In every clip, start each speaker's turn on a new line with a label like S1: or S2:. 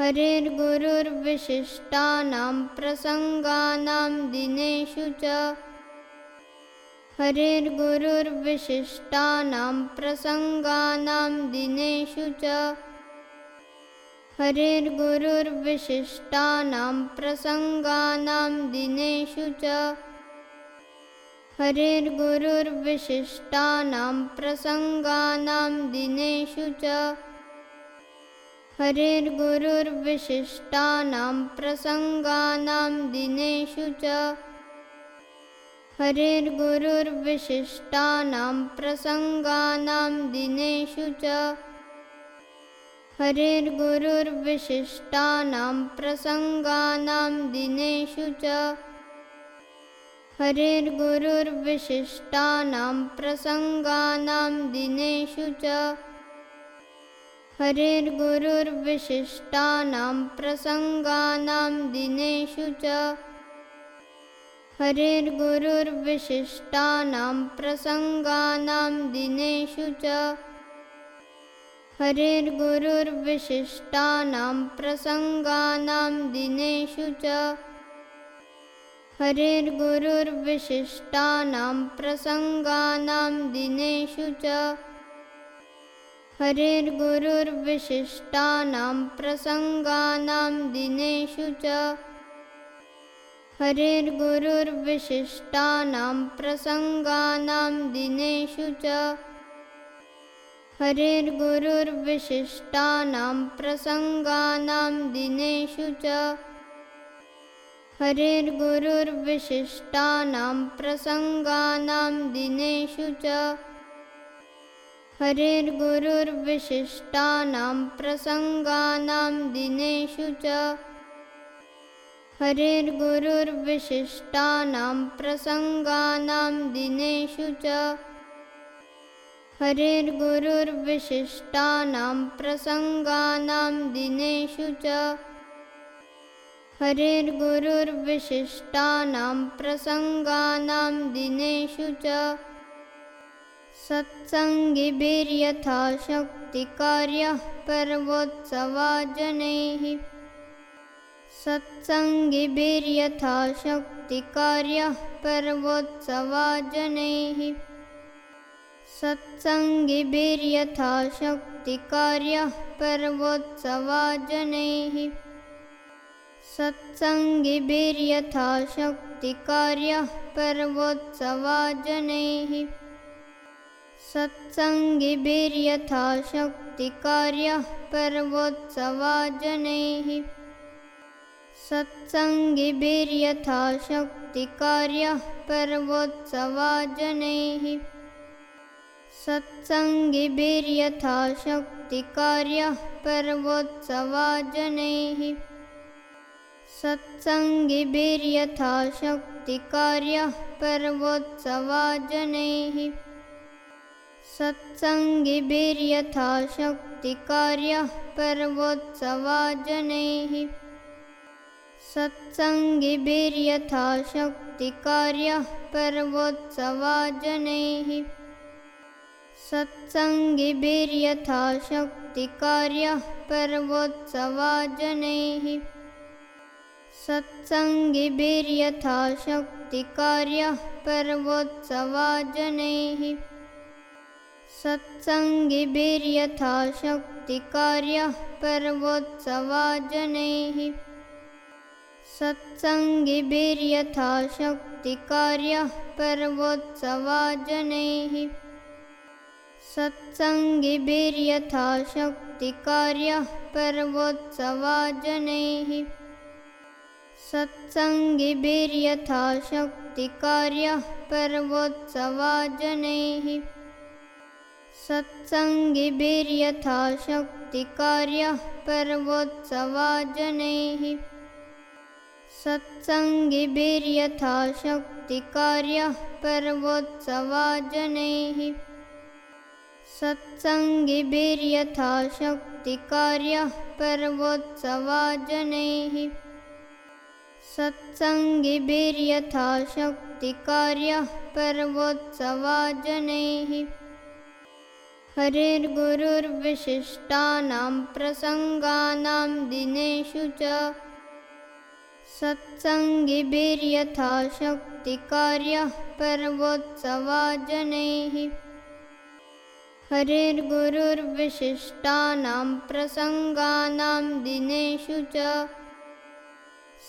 S1: हरिर्गुरुर्विशिष्टानां प्रसङ्गानां दिनेषु च। हरिर्गुरुर्विशिष्टानां प्रसङ्गानां दिनेषु च। हरिर्गुरुर्विशिष्टानां प्रसङ्गानां दिनेषु च। हरिर्गुरुर्विशिष्टानां प्रसङ्गानां दिनेषु च हरिर्गुरुर्विशिष्टानां प्रसङ्गानां दिनेषु च। हरिर्गुरुर्विशिष्टानां प्रसङ्गानां दिनेषु च। हरिर्गुरुर्विशिष्टानां प्रसङ्गानां दिनेषु च। हरिर्गुरुर्विशिष्टानां प्रसङ्गानां दिनेषु च हरिर्गुरुर्विशिष्टानां प्रसङ्गानां दिनेषु च। हरिर्गुरुर्विशिष्टानां प्रसङ्गानां दिनेषु च। हरिर्गुरुर्विशिष्टानां प्रसङ्गानां दिनेषु च। हरिर्गुरुर्विशिष्टानां प्रसङ्गानां दिनेषु च हरिर्गुरुर्विशिष्टानां प्रसङ्गानां दिनेषु च। हरिर्गुरुर्विशिष्टानां प्रसङ्गानां दिनेषु च। हरिर्गुरुर्विशिष्टानां प्रसङ्गानां दिनेषु च। हरिर्गुरुर्विशिष्टानां प्रसङ्गानां दिनेषु च हरिर्गुरुर्विशिष्टानां प्रसङ्गानां दिनेषु च। हरिर्गुरुर्विशिष्टानां प्रसङ्गानां दिनेषु च। हरिर्गुरुर्विशिष्टानां प्रसङ्गानां दिनेषु च। हरिर्गुरुर्विशिष्टानां प्रसङ्गानां दिनेषु च सत्सङ्गिभिर्यथा शक्तिकार्यः पर्वोत्सवा जनैः सत्सङ्गिभिर्यथा शक्तिकार्यः पर्वोत्सवा जनैः सत्सङ्गिभिर्यथा शक्तिकार्यः पर्वोत्सवा जनैः सत्सङ्गिभिर्यथा शक्तिकार्यः पर्वोत्सवा जनैः सत्सङ्गिभिर्यथा शक्तिकार्यः पर्वोत्सवा जनैः सत्सङ्गिभिर्यथा शक्तिकार्यः पर्वोत्सवा जनैः जनैः सत्सङ्गिभिर्यथा शक्तिकार्यः पर्वोत्सवा जनैः सत्सङ्गिभिर्यथा शक्तिकार्यः पर्वोत्सवा जनैः सत्सङ्गिभिर्यथा शक्तिकार्यः पर्वोत्सवा जनैः सत्सङ्गिभिर्यथा शक्तिकार्यः पर्वोत्सवा जनैः सत्सङ्गिभिर्यथा शक्तिकार्यः पर्वोत्सवा जनैः सत्सङ्गिभिर्यथा शक्तिकार्यः पर्वोत्सवा जनैः सत्सङ्गिभिर्यथा शक्तिकार्यः पर्वोत्सवा जनैः सत्सङ्गिभिर्यथा शक्तिकार्यः पर्वोत्सवा जनैः सत्सङ्गिभिर्यथा शक्तिकार्यः पर्वोत्सवा जनैः सत्सङ्गिभिर्यथा शक्तिकार्यः पर्वोत्सवा जनैः सत्सङ्गिभिर्यथा शक्तिकार्यः पर्वोत्सवा जनैः सत्सङ्गिभिर्यथा शक्तिकार्यः पर्वोत्सवा जनैः सत्सङ्गिभिर्यथा शक्तिकार्यः पर्वोत्सवा जनैः हरिर्गुरुर्विशिष्टानां प्रसङ्गानां दिनेषु च सत्सङ्गिभिर्यथा शक्तिकार्यः पर्वोत्सवा जनैः हरिर्गुरुर्विशिष्टानां प्रसङ्गानां दिनेषु च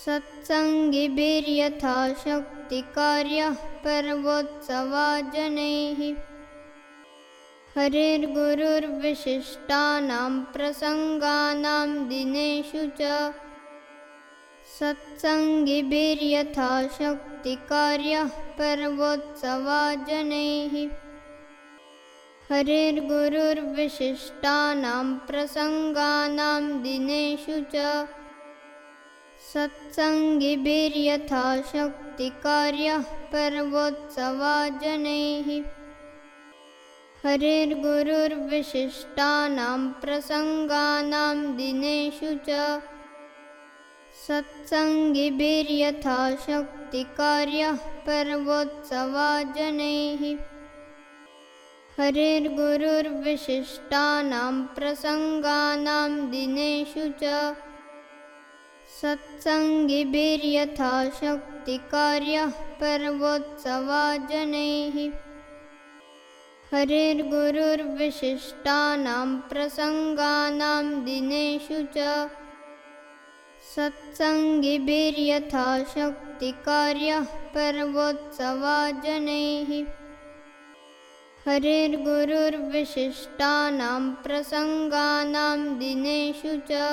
S1: सत्सङ्गिभिर्यथा शक्तिकार्यः पर्वोत्सवा जनैः हरिर्गुरुर्विशिष्टानां प्रसङ्गानां दिनेषु च सत्सङ्गिभिर्यथा शक्तिकार्यः पर्वोत्सवा जनैः हरिर्गुरुर्विशिष्टानां प्रसङ्गानां दिनेषु च सत्सङ्गिभिर्यथा शक्तिकार्यः पर्वोत्सवा जनैः हरिर्गुरुर्विशिष्टानां प्रसङ्गानां दिनेषु च जनैः हरिर्गुरुर्विशिष्टानां प्रसङ्गानां दिनेषु च सत्सङ्गिभिर्यथा शक्तिकार्यः पर्वोत्सवा जनैः हरिर्गुरुर्विशिष्टानां प्रसङ्गानां दिनेषु च सत्सङ्गिभिर्यथा शक्तिकार्यः पर्वोत्सवा जनैः हरिर्गुरुर्विशिष्टानां प्रसङ्गानां दिनेषु च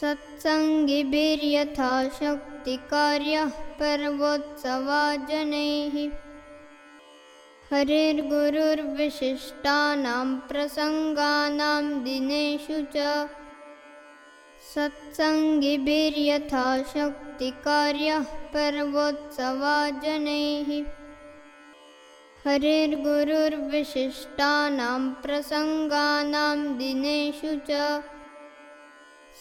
S1: सत्सङ्गिभिर्यथा शक्तिकार्यः पर्वोत्सवा जनैः हरिर्गुरुर्विशिष्टानां प्रसङ्गानां दिनेषु च सत्सङ्गिभिर्यथा शक्तिकार्यः पर्वोत्सवा जनैः हरिर्गुरुर्विशिष्टानां प्रसङ्गानां दिनेषु च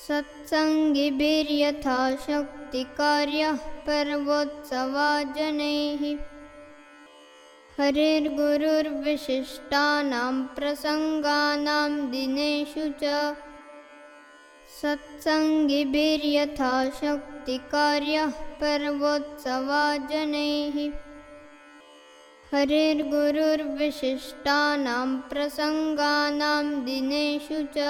S1: सत्सङ्गिभिर्यथा शक्तिकार्यः पर्वोत्सवा जनैः हरिर्गुरुर्विशिष्टानां प्रसङ्गानां दिनेषु च सत्सङ्गिभिर्यथा शक्तिकार्यः पर्वोत्सवा जनैः हरिर्गुरुर्विशिष्टानां प्रसङ्गानां दिनेषु च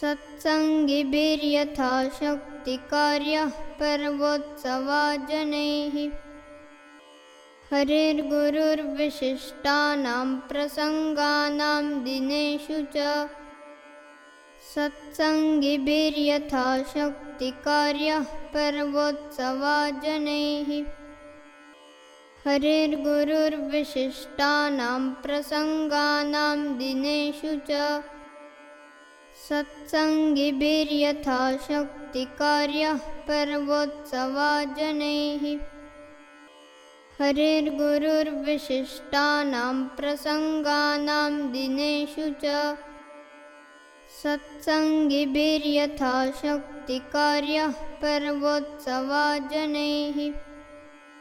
S1: सत्सङ्गिभिर्यथा शक्तिकार्यः पर्वोत्सवा जनैः हरिर्गुरुर्विशिष्टानां प्रसङ्गानां दिनेषु च सत्सङ्गिभिर्यथा शक्तिकार्यः पर्वोत्सवा जनैः हरिर्गुरुर्विशिष्टानां प्रसङ्गानां दिनेषु च सत्सङ्गिभिर्यथा शक्तिकार्यः पर्वोत्सवा जनैः हरिर्गुरुर्विशिष्टानां प्रसङ्गानां दिनेषु च सत्सङ्गिभिर्यथा शक्तिकार्यः पर्वोत्सवा जनैः